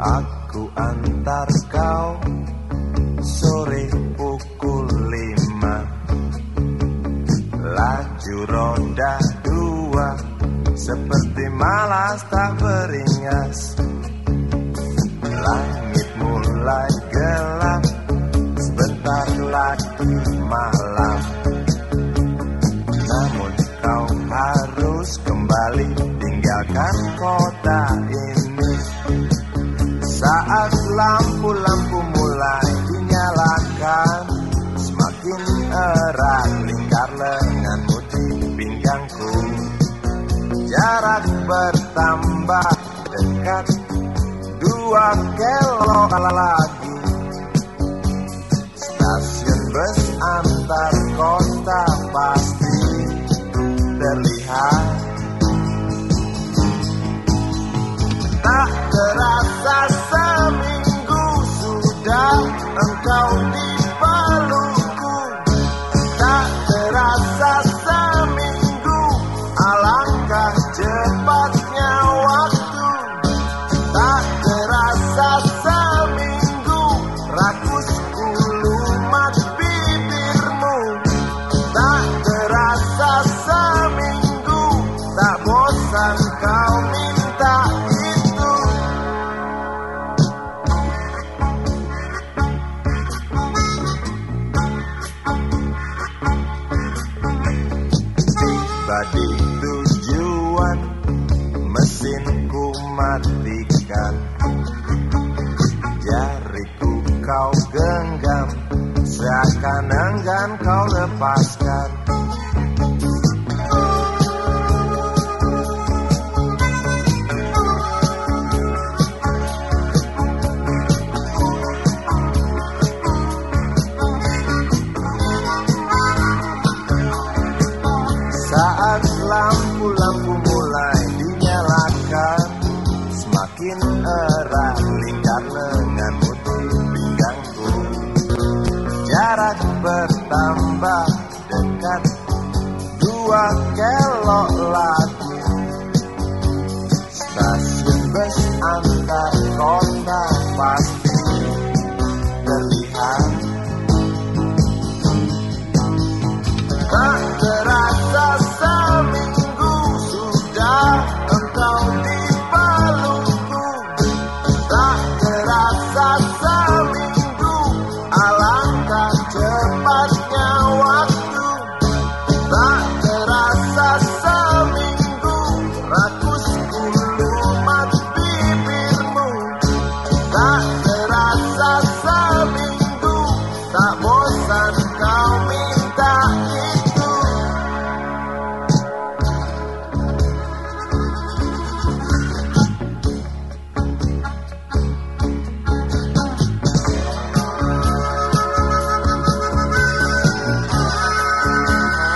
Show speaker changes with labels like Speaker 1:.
Speaker 1: Aku antar kau sore pukul lima. Laju roda dua Seperti malas tak beringas. Langit mulai gelap Sebentar lagi Tinggalkan kota ini Saat lampu-lampu mulai dinyalakan Semakin erat lingkar lenganmu di pinggangku. Jarak bertambah dekat Dua kelok lagi cepatnya waktu. Tak terasa seminggu rakus ulumat bibirmu. Tak terasa seminggu tak bosan kau minta itu Mesinku matikan Jariku kau genggam Seakan enggan kau lepaskan bertambah dekat Dua lagi